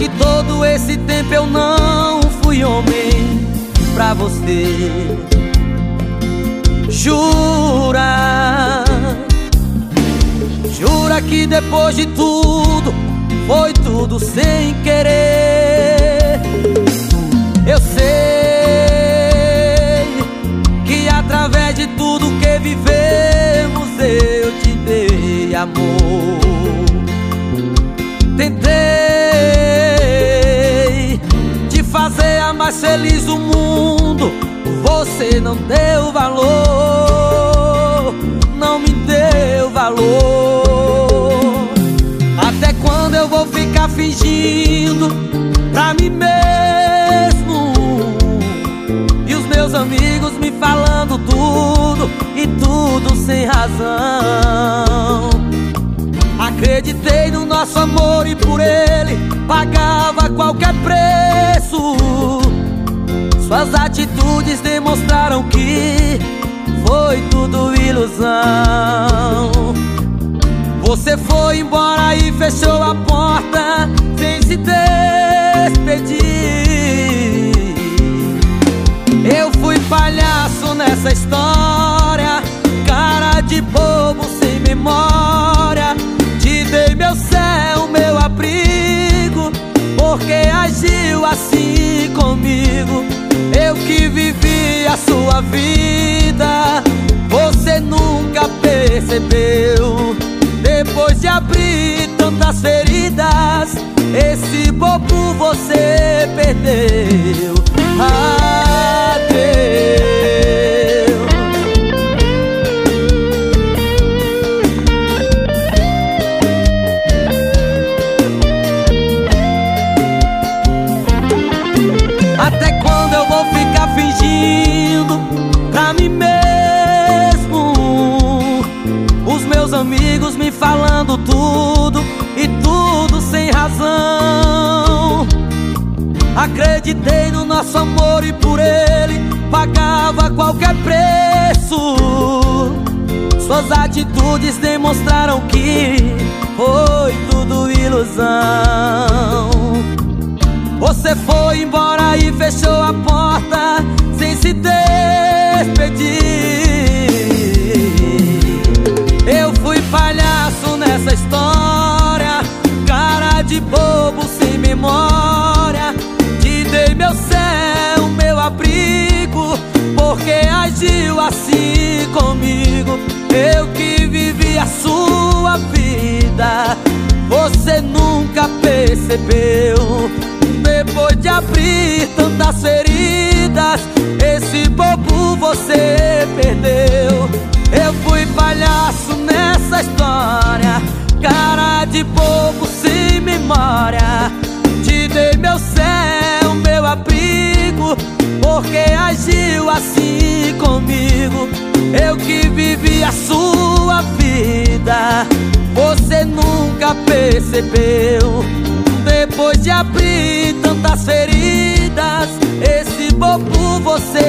que todo esse tempo eu não fui homem pra você. Jura, jura que depois de tudo, foi tudo sem querer. Eu sei que através de tudo que vivemos, eu te dei amor. Tentei feliz do mundo, você não deu valor, não me deu valor. Até quando eu vou ficar fingindo pra mim mesmo? E os meus amigos me falando tudo e tudo sem razão. Acreditei no nosso amor e por ele pagava qualquer preço. Atitudes demonstraram que foi tudo ilusão. Você foi embora e fechou a porta sem se despedir. Eu fui palhaço nessa história, sua vida Você nunca percebeu. Depois de abrir tantas feridas Esse bobo você perdeu. Fingindo tudo e tudo sem razão. Acreditei no nosso amor e por ele pagava qualquer preço. Suas atitudes demonstraram que foi tudo ilusão. Porque agiu assim comigo. Eu que vivi a sua vida, você nunca percebeu. Depois de abrir Porque agiu assim comigo. Eu que vivi a sua vida Você nunca percebeu. Depois de abrir tantas feridas, esse bobo você